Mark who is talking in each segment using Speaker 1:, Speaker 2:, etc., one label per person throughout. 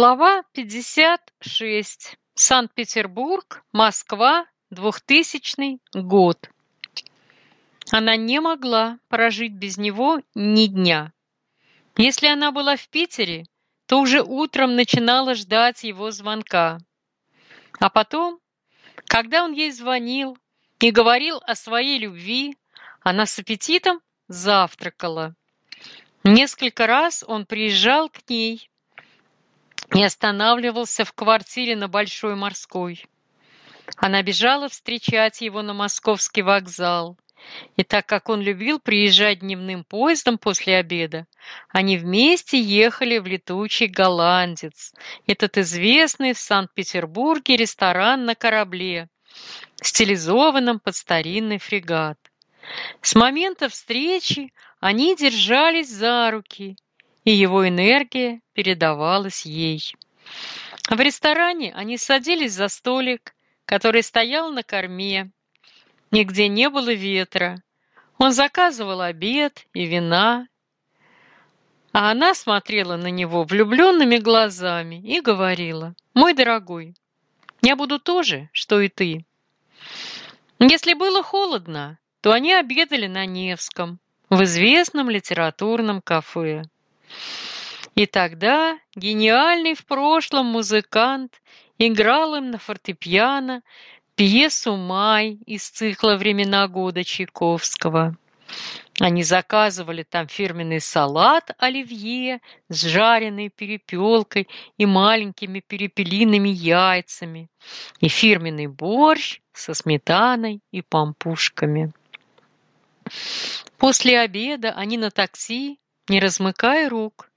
Speaker 1: Глава 56. Санкт-Петербург, Москва, 2000 год. Она не могла прожить без него ни дня. Если она была в Питере, то уже утром начинала ждать его звонка. А потом, когда он ей звонил и говорил о своей любви, она с аппетитом завтракала. Несколько раз он приезжал к ней и останавливался в квартире на Большой Морской. Она бежала встречать его на московский вокзал. И так как он любил приезжать дневным поездом после обеда, они вместе ехали в летучий голландец, этот известный в Санкт-Петербурге ресторан на корабле, стилизованном под старинный фрегат. С момента встречи они держались за руки и его энергия передавалась ей. В ресторане они садились за столик, который стоял на корме. Нигде не было ветра. Он заказывал обед и вина, а она смотрела на него влюбленными глазами и говорила, «Мой дорогой, я буду то же, что и ты». Если было холодно, то они обедали на Невском, в известном литературном кафе. И тогда гениальный в прошлом музыкант играл им на фортепиано пьесу «Май» из цикла «Времена года» Чайковского. Они заказывали там фирменный салат оливье с жареной перепелкой и маленькими перепелиными яйцами и фирменный борщ со сметаной и пампушками. После обеда они на такси не размыкая рук,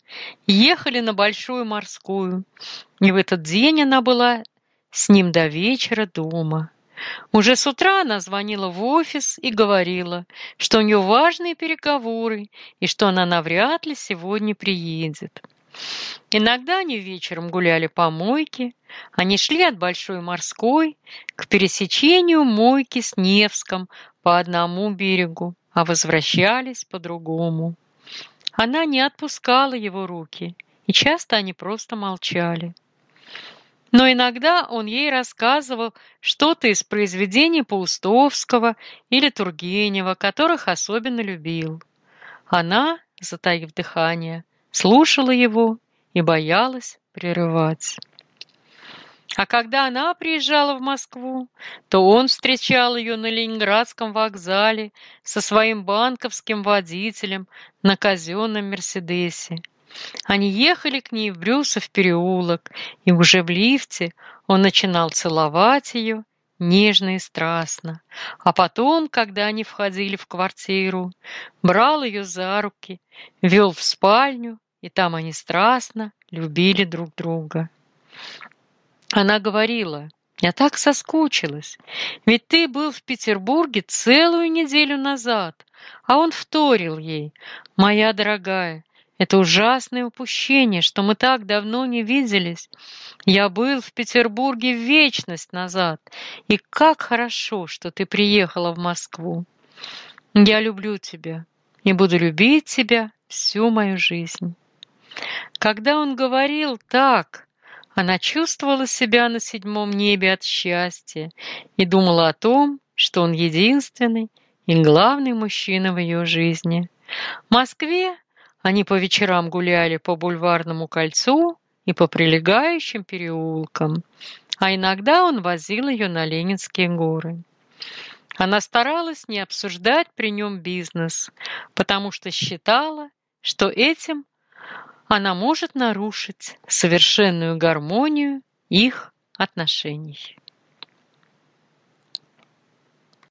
Speaker 1: ехали на Большую Морскую, и в этот день она была с ним до вечера дома. Уже с утра она звонила в офис и говорила, что у нее важные переговоры и что она навряд ли сегодня приедет. Иногда они вечером гуляли по мойке, они шли от Большой Морской к пересечению мойки с Невском по одному берегу, а возвращались по другому. Она не отпускала его руки, и часто они просто молчали. Но иногда он ей рассказывал что-то из произведений Паустовского или Тургенева, которых особенно любил. Она, затаив дыхание, слушала его и боялась прерывать. А когда она приезжала в Москву, то он встречал ее на Ленинградском вокзале со своим банковским водителем на казенном «Мерседесе». Они ехали к ней в Брюсов переулок, и уже в лифте он начинал целовать ее нежно и страстно. А потом, когда они входили в квартиру, брал ее за руки, вел в спальню, и там они страстно любили друг друга. Она говорила, я так соскучилась, ведь ты был в Петербурге целую неделю назад, а он вторил ей, моя дорогая, это ужасное упущение, что мы так давно не виделись. Я был в Петербурге вечность назад, и как хорошо, что ты приехала в Москву. Я люблю тебя и буду любить тебя всю мою жизнь. Когда он говорил так, она чувствовала себя на седьмом небе от счастья и думала о том, что он единственный и главный мужчина в ее жизни. В Москве они по вечерам гуляли по бульварному кольцу и по прилегающим переулкам, а иногда он возил ее на Ленинские горы. Она старалась не обсуждать при нем бизнес, потому что считала, что этим она может нарушить совершенную гармонию их отношений.